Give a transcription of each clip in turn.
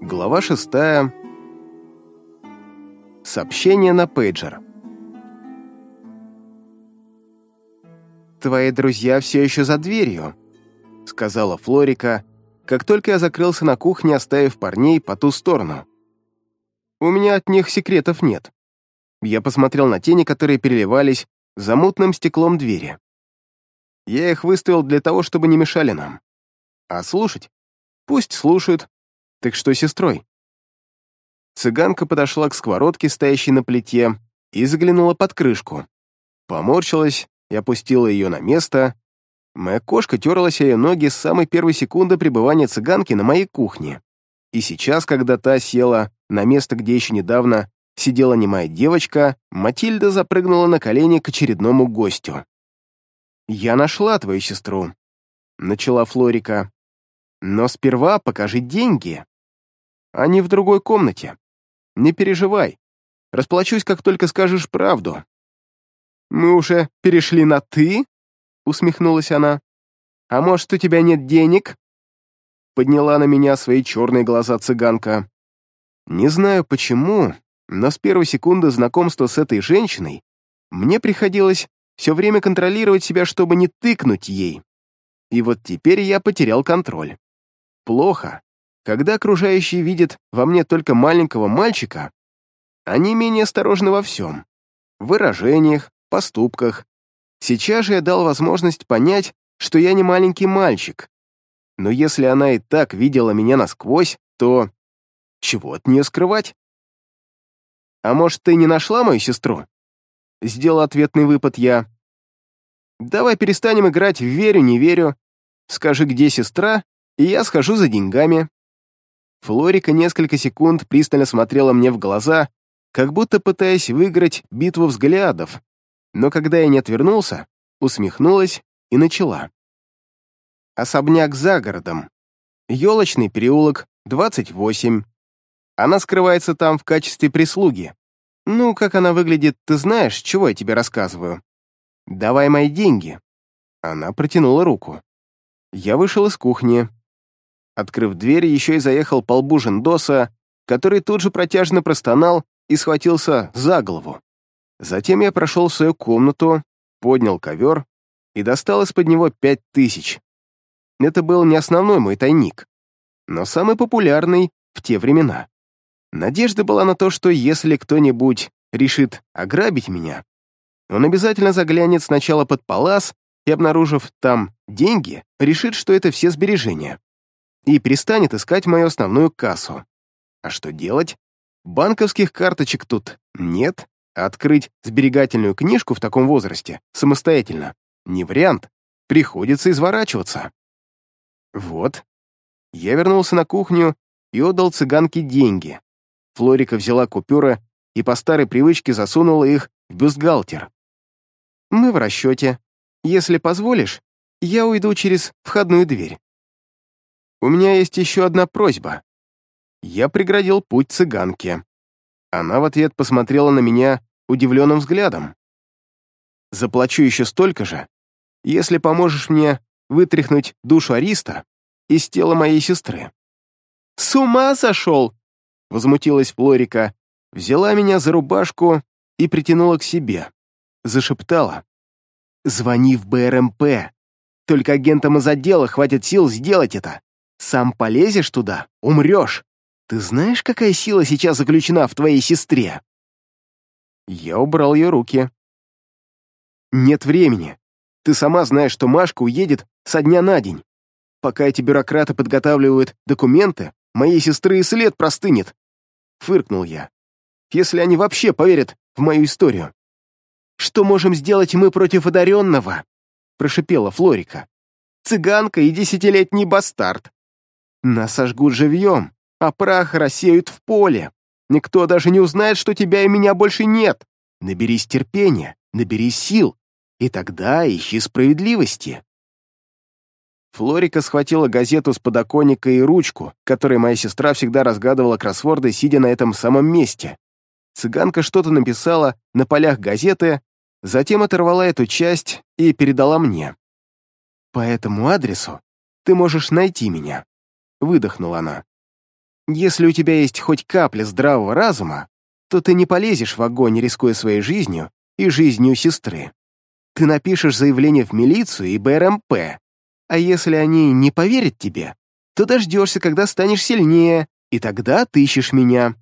Глава шестая. Сообщение на пейджер. «Твои друзья все еще за дверью», — сказала Флорика, как только я закрылся на кухне, оставив парней по ту сторону. «У меня от них секретов нет». Я посмотрел на тени, которые переливались за мутным стеклом двери. Я их выставил для того, чтобы не мешали нам. А слушать? Пусть слушают. Так что с сестрой? Цыганка подошла к сковородке, стоящей на плите, и заглянула под крышку. Поморщилась и опустила ее на место. Моя кошка терлась о ее ноги с самой первой секунды пребывания цыганки на моей кухне. И сейчас, когда та села на место, где еще недавно сидела немая девочка, Матильда запрыгнула на колени к очередному гостю. «Я нашла твою сестру», — начала Флорика. «Но сперва покажи деньги. Они в другой комнате. Не переживай. Расплачусь, как только скажешь правду». «Мы уже перешли на «ты»?» — усмехнулась она. «А может, у тебя нет денег?» Подняла на меня свои черные глаза цыганка. Не знаю почему, но с первой секунды знакомства с этой женщиной мне приходилось все время контролировать себя, чтобы не тыкнуть ей. И вот теперь я потерял контроль. Плохо. Когда окружающие видят во мне только маленького мальчика, они менее осторожны во всем. В выражениях, поступках. Сейчас же я дал возможность понять, что я не маленький мальчик. Но если она и так видела меня насквозь, то... Чего от нее скрывать? «А может, ты не нашла мою сестру?» Сделал ответный выпад я. «Давай перестанем играть в верю-не верю. Скажи, где сестра, и я схожу за деньгами». Флорика несколько секунд пристально смотрела мне в глаза, как будто пытаясь выиграть битву взглядов, но когда я не отвернулся, усмехнулась и начала. Особняк за городом. Елочный переулок, 28. Она скрывается там в качестве прислуги. Ну, как она выглядит, ты знаешь, чего я тебе рассказываю. Давай мои деньги. Она протянула руку. Я вышел из кухни. Открыв дверь, еще и заехал по лбу Жендоса, который тут же протяжно простонал и схватился за голову. Затем я прошел в свою комнату, поднял ковер и достал из-под него пять тысяч. Это был не основной мой тайник, но самый популярный в те времена. Надежда была на то, что если кто-нибудь решит ограбить меня, он обязательно заглянет сначала под палас и, обнаружив там деньги, решит, что это все сбережения, и перестанет искать мою основную кассу. А что делать? Банковских карточек тут нет, а открыть сберегательную книжку в таком возрасте самостоятельно не вариант, приходится изворачиваться. Вот. Я вернулся на кухню и отдал цыганке деньги, Флорика взяла купюры и по старой привычке засунула их в бюстгальтер. «Мы в расчете. Если позволишь, я уйду через входную дверь. У меня есть еще одна просьба». Я преградил путь цыганке. Она в ответ посмотрела на меня удивленным взглядом. «Заплачу еще столько же, если поможешь мне вытряхнуть душу Ариста из тела моей сестры». «С ума сошел!» Возмутилась Флорика, взяла меня за рубашку и притянула к себе. Зашептала. «Звони в БРМП. Только агентам из отдела хватит сил сделать это. Сам полезешь туда, умрешь. Ты знаешь, какая сила сейчас заключена в твоей сестре?» Я убрал ее руки. «Нет времени. Ты сама знаешь, что Машка уедет со дня на день. Пока эти бюрократы подготавливают документы, Моей сестры и след простынет. Фыркнул я. Если они вообще поверят в мою историю. Что можем сделать мы против одаренного? Прошипела Флорика. Цыганка и десятилетний бастард. Нас сожгут живьем, а прах рассеют в поле. Никто даже не узнает, что тебя и меня больше нет. Наберись терпения, наберись сил, и тогда ищи справедливости. Флорика схватила газету с подоконника и ручку, которой моя сестра всегда разгадывала кроссворды, сидя на этом самом месте. Цыганка что-то написала на полях газеты, затем оторвала эту часть и передала мне. «По этому адресу ты можешь найти меня», — выдохнула она. Если у тебя есть хоть капля здравого разума, то ты не полезешь в огонь, рискуя своей жизнью и жизнью сестры. Ты напишешь заявление в милицию и БРМП, а если они не поверят тебе, то дождешься, когда станешь сильнее, и тогда тыщешь меня.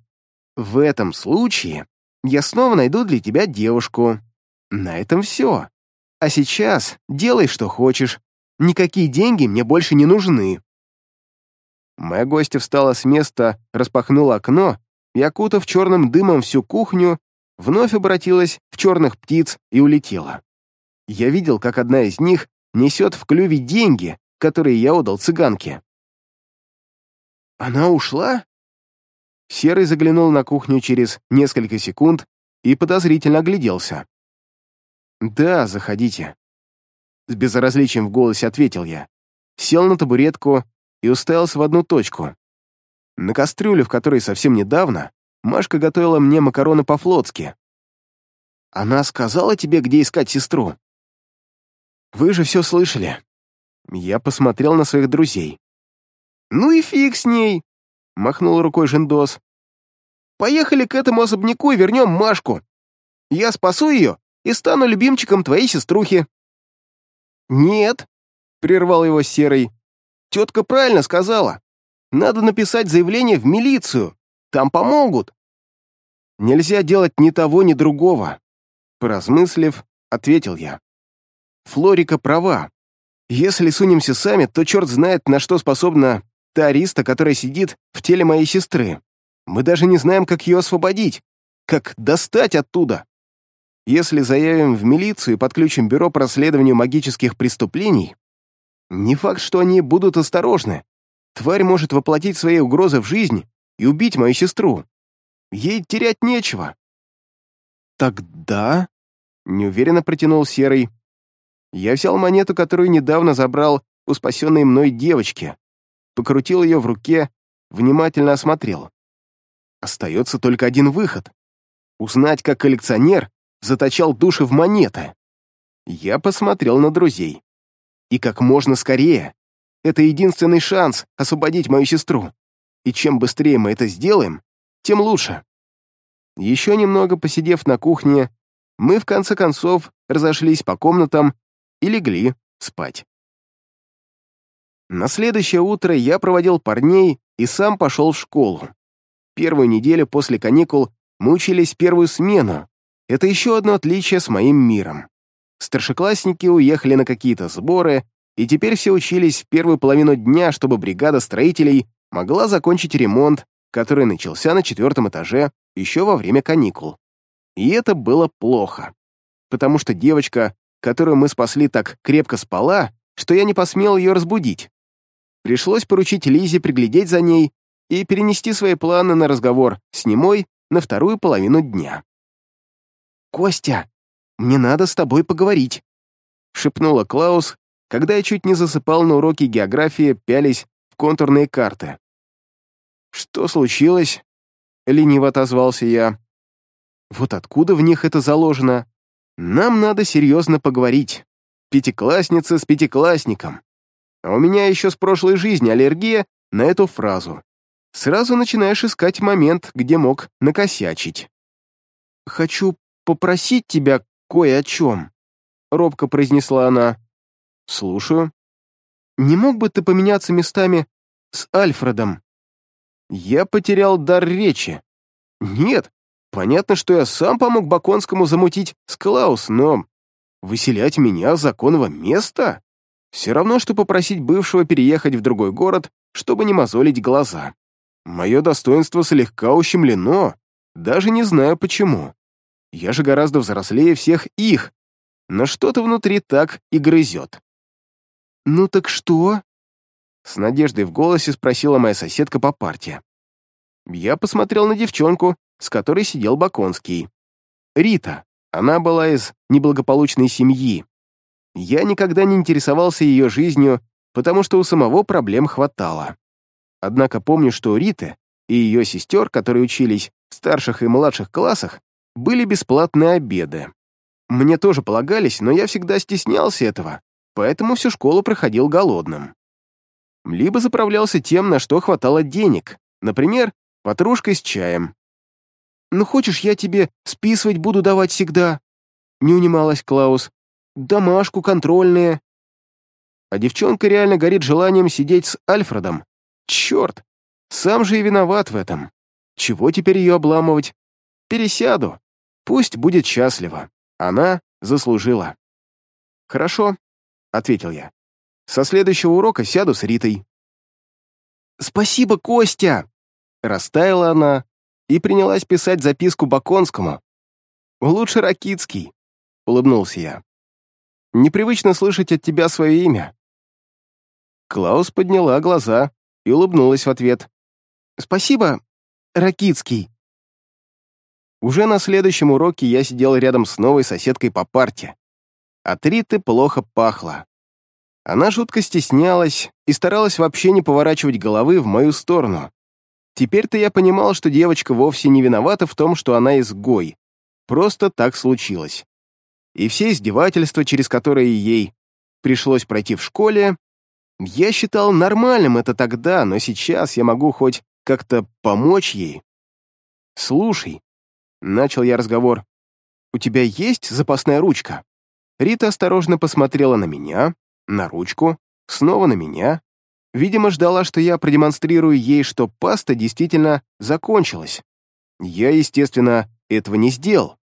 В этом случае я снова найду для тебя девушку. На этом все. А сейчас делай, что хочешь. Никакие деньги мне больше не нужны». Моя гостья встала с места, распахнула окно и, окутав черным дымом всю кухню, вновь обратилась в черных птиц и улетела. Я видел, как одна из них несет в клюве деньги, которые я отдал цыганке. «Она ушла?» Серый заглянул на кухню через несколько секунд и подозрительно огляделся. «Да, заходите». С безразличием в голосе ответил я. Сел на табуретку и уставился в одну точку. На кастрюле, в которой совсем недавно Машка готовила мне макароны по-флотски. «Она сказала тебе, где искать сестру?» «Вы же все слышали». Я посмотрел на своих друзей. «Ну и фиг с ней!» — махнул рукой Жендос. «Поехали к этому особняку и вернем Машку. Я спасу ее и стану любимчиком твоей сеструхи». «Нет», — прервал его Серый. «Тетка правильно сказала. Надо написать заявление в милицию. Там помогут». «Нельзя делать ни того, ни другого», — поразмыслив, ответил я. «Флорика права. Если сунемся сами, то черт знает, на что способна та ариста, которая сидит в теле моей сестры. Мы даже не знаем, как ее освободить, как достать оттуда. Если заявим в милицию и подключим бюро по расследованию магических преступлений, не факт, что они будут осторожны. Тварь может воплотить свои угрозы в жизнь и убить мою сестру. Ей терять нечего. Тогда... Неуверенно протянул Серый. Я взял монету, которую недавно забрал у спасенной мной девочки, покрутил ее в руке, внимательно осмотрел. Остается только один выход. Узнать, как коллекционер заточал души в монеты. Я посмотрел на друзей. И как можно скорее. Это единственный шанс освободить мою сестру. И чем быстрее мы это сделаем, тем лучше. Еще немного посидев на кухне, мы в конце концов разошлись по комнатам и легли спать. На следующее утро я проводил парней и сам пошел в школу. Первую неделю после каникул мы учились первую смену, это еще одно отличие с моим миром. Старшеклассники уехали на какие-то сборы, и теперь все учились в первую половину дня, чтобы бригада строителей могла закончить ремонт, который начался на четвертом этаже еще во время каникул. И это было плохо, потому что девочка, которую мы спасли, так крепко спала, что я не посмел ее разбудить. Пришлось поручить Лизе приглядеть за ней и перенести свои планы на разговор с немой на вторую половину дня. «Костя, мне надо с тобой поговорить», — шепнула Клаус, когда я чуть не засыпал на уроке географии, пялись в контурные карты. «Что случилось?» — лениво отозвался я. «Вот откуда в них это заложено? Нам надо серьезно поговорить. Пятиклассница с пятиклассником. А у меня еще с прошлой жизни аллергия на эту фразу. Сразу начинаешь искать момент, где мог накосячить. Хочу попросить тебя кое о чем», — робко произнесла она. «Слушаю. Не мог бы ты поменяться местами с Альфредом?» Я потерял дар речи. «Нет, понятно, что я сам помог Баконскому замутить с но выселять меня с законного места? Все равно, что попросить бывшего переехать в другой город, чтобы не мозолить глаза. Мое достоинство слегка ущемлено, даже не знаю почему. Я же гораздо взрослее всех их, но что-то внутри так и грызет. «Ну так что?» С надеждой в голосе спросила моя соседка по парте. Я посмотрел на девчонку, с которой сидел Баконский. Рита. Она была из неблагополучной семьи. Я никогда не интересовался ее жизнью, потому что у самого проблем хватало. Однако помню, что у Риты и ее сестер, которые учились в старших и младших классах, были бесплатные обеды. Мне тоже полагались, но я всегда стеснялся этого, поэтому всю школу проходил голодным. Либо заправлялся тем, на что хватало денег, Например, ватрушкой с чаем. «Ну хочешь, я тебе списывать буду давать всегда?» Не унималась Клаус. «Домашку, контрольные». А девчонка реально горит желанием сидеть с Альфредом. Черт! Сам же и виноват в этом. Чего теперь ее обламывать? Пересяду. Пусть будет счастлива. Она заслужила. «Хорошо», — ответил я. «Со следующего урока сяду с Ритой». «Спасибо, Костя!» Растаяла она и принялась писать записку Баконскому. «Лучше Ракицкий», — улыбнулся я. «Непривычно слышать от тебя свое имя». Клаус подняла глаза и улыбнулась в ответ. «Спасибо, Ракицкий». Уже на следующем уроке я сидел рядом с новой соседкой по парте. От Риты плохо пахло. Она жутко стеснялась и старалась вообще не поворачивать головы в мою сторону. Теперь-то я понимал, что девочка вовсе не виновата в том, что она изгой. Просто так случилось. И все издевательства, через которые ей пришлось пройти в школе, я считал нормальным это тогда, но сейчас я могу хоть как-то помочь ей. «Слушай», — начал я разговор, — «у тебя есть запасная ручка?» Рита осторожно посмотрела на меня, на ручку, снова на меня. Видимо, ждала, что я продемонстрирую ей, что паста действительно закончилась. Я, естественно, этого не сделал.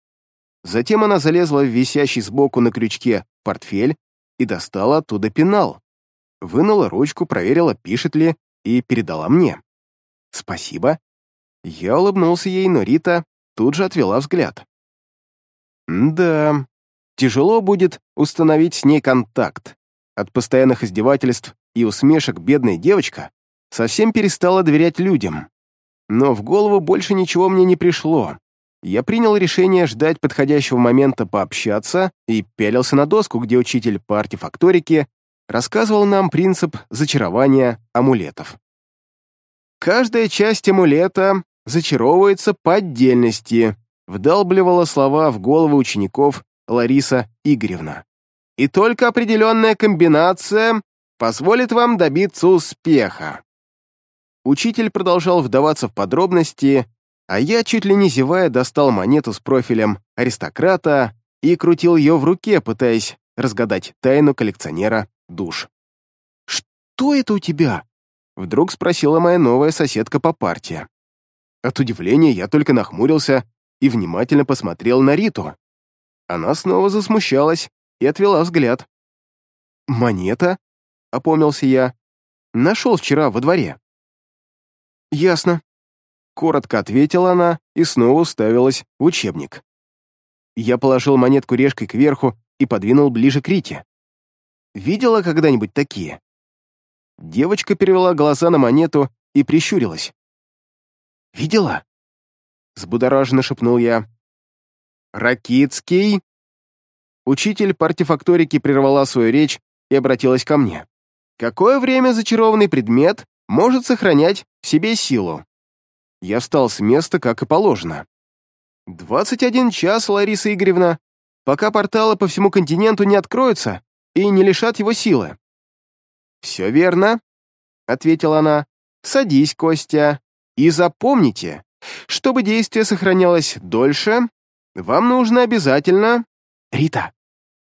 Затем она залезла в висящий сбоку на крючке портфель и достала оттуда пенал. Вынула ручку, проверила, пишет ли, и передала мне. «Спасибо». Я улыбнулся ей, но Рита тут же отвела взгляд. «Да, тяжело будет установить с ней контакт. От постоянных издевательств и усмешек бедная девочка совсем перестала доверять людям. Но в голову больше ничего мне не пришло. Я принял решение ждать подходящего момента пообщаться и пялился на доску, где учитель по артефакторике рассказывал нам принцип зачарования амулетов. Каждая часть амулета зачаровывается по отдельности, вдалбливала слова в головы учеников Лариса Игоревна. И только определенная комбинация позволит вам добиться успеха. Учитель продолжал вдаваться в подробности, а я, чуть ли не зевая, достал монету с профилем аристократа и крутил ее в руке, пытаясь разгадать тайну коллекционера душ. «Что это у тебя?» — вдруг спросила моя новая соседка по партии. От удивления я только нахмурился и внимательно посмотрел на Риту. Она снова засмущалась и отвела взгляд. «Монета?» — опомнился я. «Нашел вчера во дворе». «Ясно», — коротко ответила она и снова уставилась в учебник. Я положил монетку решкой кверху и подвинул ближе к Рите. «Видела когда-нибудь такие?» Девочка перевела глаза на монету и прищурилась. «Видела?» — взбудораженно шепнул я. «Ракицкий?» Учитель по артефакторике прервала свою речь и обратилась ко мне. Какое время зачарованный предмет может сохранять в себе силу? Я встал с места, как и положено. «Двадцать один час, Лариса Игоревна, пока порталы по всему континенту не откроются и не лишат его силы». «Все верно», — ответила она. «Садись, Костя, и запомните, чтобы действие сохранялось дольше, вам нужно обязательно...» «Рита!»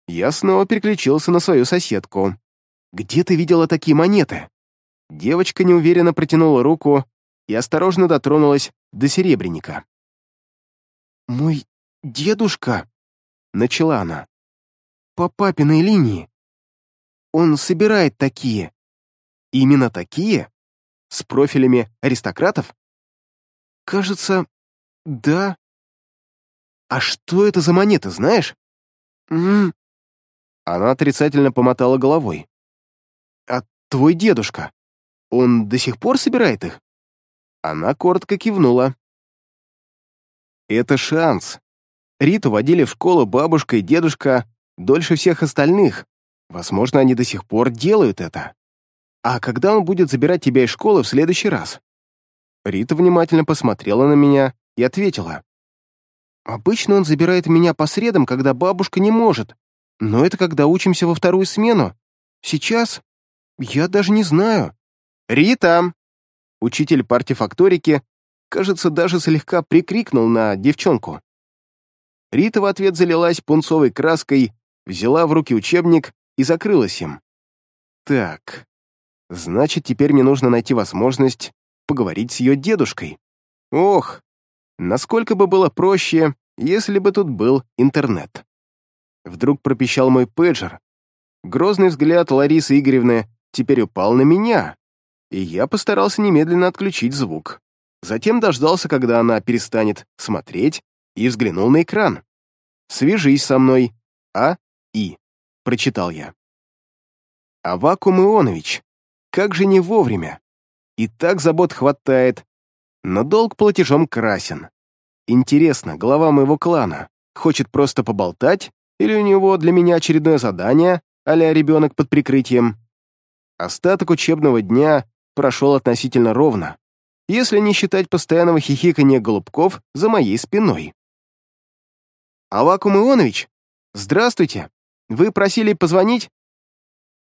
Я снова переключился на свою соседку. «Где ты видела такие монеты?» Девочка неуверенно протянула руку и осторожно дотронулась до серебряника. «Мой дедушка», — начала она, — «по папиной линии. Он собирает такие». «Именно такие? С профилями аристократов?» «Кажется, да». «А что это за монеты, знаешь?» «М -м Она отрицательно помотала головой. «А твой дедушка, он до сих пор собирает их?» Она коротко кивнула. «Это шанс. Риту водили в школу бабушка и дедушка дольше всех остальных. Возможно, они до сих пор делают это. А когда он будет забирать тебя из школы в следующий раз?» Рита внимательно посмотрела на меня и ответила. «Обычно он забирает меня по средам, когда бабушка не может, но это когда учимся во вторую смену. Сейчас? Я даже не знаю. Рита! учитель партифакторики, кажется, даже слегка прикрикнул на девчонку. Рита в ответ залилась пунцовой краской, взяла в руки учебник и закрылась им. Так, значит, теперь мне нужно найти возможность поговорить с ее дедушкой. Ох, насколько бы было проще, если бы тут был интернет. Вдруг пропищал мой пейджер. Грозный взгляд Ларисы Игоревны теперь упал на меня, и я постарался немедленно отключить звук. Затем дождался, когда она перестанет смотреть, и взглянул на экран. «Свяжись со мной. А. И», — прочитал я. «Авакум Ионович, как же не вовремя. И так забот хватает, но долг платежом красен. Интересно, глава моего клана хочет просто поболтать, или у него для меня очередное задание, а ребенок под прикрытием? Остаток учебного дня прошел относительно ровно, если не считать постоянного хихикания голубков за моей спиной. «Авакум Ионович, здравствуйте! Вы просили позвонить?»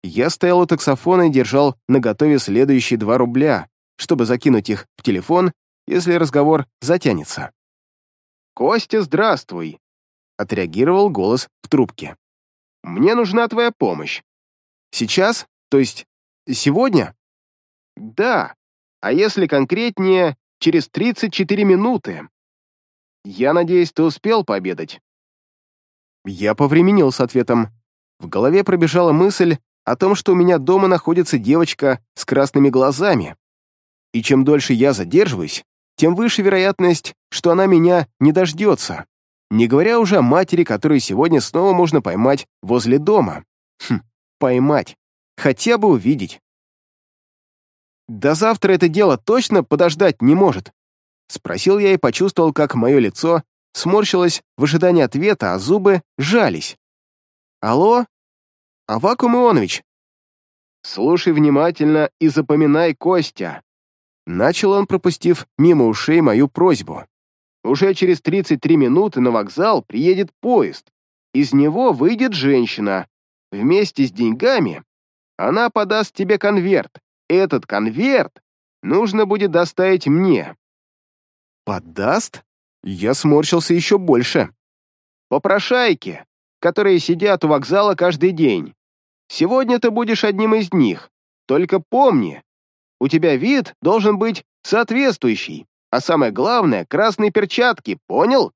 Я стоял у таксофона и держал наготове следующие два рубля, чтобы закинуть их в телефон, если разговор затянется. «Костя, здравствуй!» — отреагировал голос в трубке. «Мне нужна твоя помощь». «Сейчас? То есть сегодня?» «Да. А если конкретнее, через 34 минуты. Я надеюсь, ты успел пообедать?» Я повременил с ответом. В голове пробежала мысль о том, что у меня дома находится девочка с красными глазами. И чем дольше я задерживаюсь, тем выше вероятность, что она меня не дождется. Не говоря уже о матери, которую сегодня снова можно поймать возле дома. Хм, поймать. Хотя бы увидеть. До завтра это дело точно подождать не может. Спросил я и почувствовал, как мое лицо сморщилось в ожидании ответа, а зубы жались. «Алло? Авакум Ионович?» «Слушай внимательно и запоминай, Костя!» Начал он, пропустив мимо ушей мою просьбу. «Уже через 33 минуты на вокзал приедет поезд. Из него выйдет женщина. Вместе с деньгами она подаст тебе конверт. Этот конверт нужно будет доставить мне». «Подаст?» Я сморщился еще больше. «Попрошайки, которые сидят у вокзала каждый день. Сегодня ты будешь одним из них. Только помни, у тебя вид должен быть соответствующий, а самое главное — красные перчатки, понял?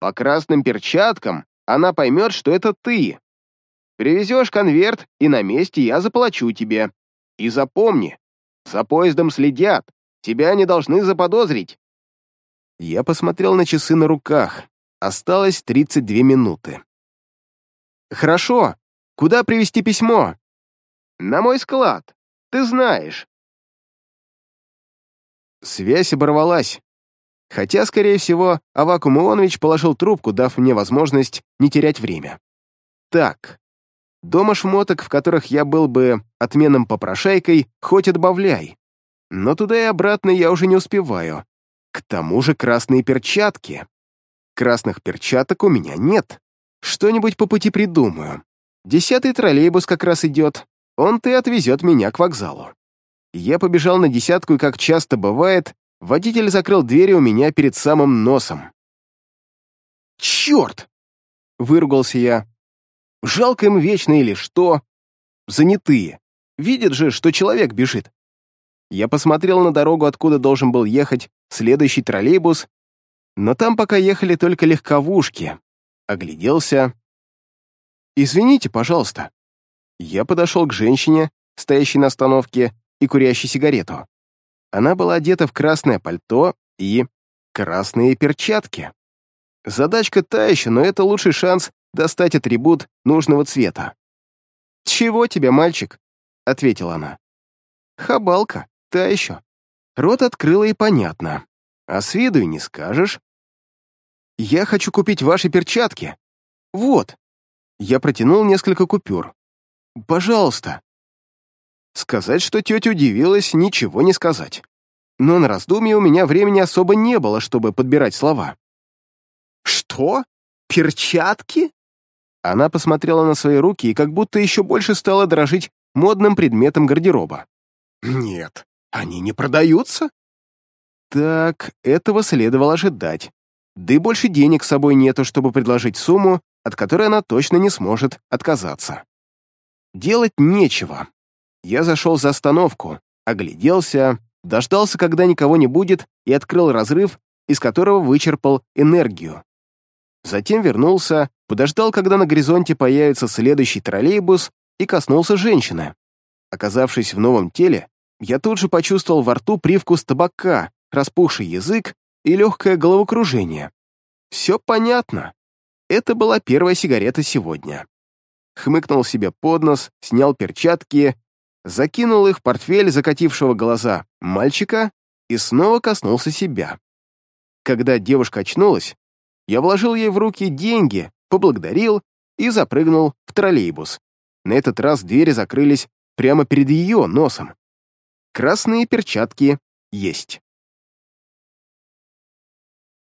По красным перчаткам она поймет, что это ты. Привезешь конверт, и на месте я заплачу тебе. И запомни, за поездом следят, тебя не должны заподозрить. Я посмотрел на часы на руках. Осталось 32 минуты. «Хорошо. Куда привезти письмо?» «На мой склад. Ты знаешь». Связь оборвалась. Хотя, скорее всего, Авакум Ионович положил трубку, дав мне возможность не терять время. Так, дома шмоток, в которых я был бы отменным попрошайкой, хоть отбавляй. Но туда и обратно я уже не успеваю. К тому же красные перчатки. Красных перчаток у меня нет. Что-нибудь по пути придумаю. Десятый троллейбус как раз идет. Он-то и отвезет меня к вокзалу. Я побежал на десятку, и, как часто бывает, водитель закрыл двери у меня перед самым носом. «Черт!» — выругался я. «Жалко им вечно или что? Занятые. Видят же, что человек бежит». Я посмотрел на дорогу, откуда должен был ехать следующий троллейбус, но там пока ехали только легковушки. Огляделся. «Извините, пожалуйста». Я подошел к женщине, стоящей на остановке и курящей сигарету. Она была одета в красное пальто и красные перчатки. Задачка та еще, но это лучший шанс достать атрибут нужного цвета. «Чего тебе, мальчик?» — ответила она. «Хабалка, та еще. Рот открыла и понятно. А с виду и не скажешь. «Я хочу купить ваши перчатки. Вот». Я протянул несколько купюр. «Пожалуйста». Сказать, что тетя удивилась, ничего не сказать. Но на раздумье у меня времени особо не было, чтобы подбирать слова. «Что? Перчатки?» Она посмотрела на свои руки и как будто еще больше стала дрожить модным предметом гардероба. «Нет, Они не продаются? Так, этого следовало ожидать. Да и больше денег с собой нету, чтобы предложить сумму, от которой она точно не сможет отказаться. Делать нечего. Я зашел за остановку, огляделся, дождался, когда никого не будет, и открыл разрыв, из которого вычерпал энергию. Затем вернулся, подождал, когда на горизонте появится следующий троллейбус, и коснулся женщины. Оказавшись в новом теле, я тут же почувствовал во рту привкус табака, распухший язык и легкое головокружение. Все понятно. Это была первая сигарета сегодня. Хмыкнул себе под нос, снял перчатки, закинул их в портфель закатившего глаза мальчика и снова коснулся себя. Когда девушка очнулась, я вложил ей в руки деньги, поблагодарил и запрыгнул в троллейбус. На этот раз двери закрылись прямо перед ее носом. Красные перчатки есть.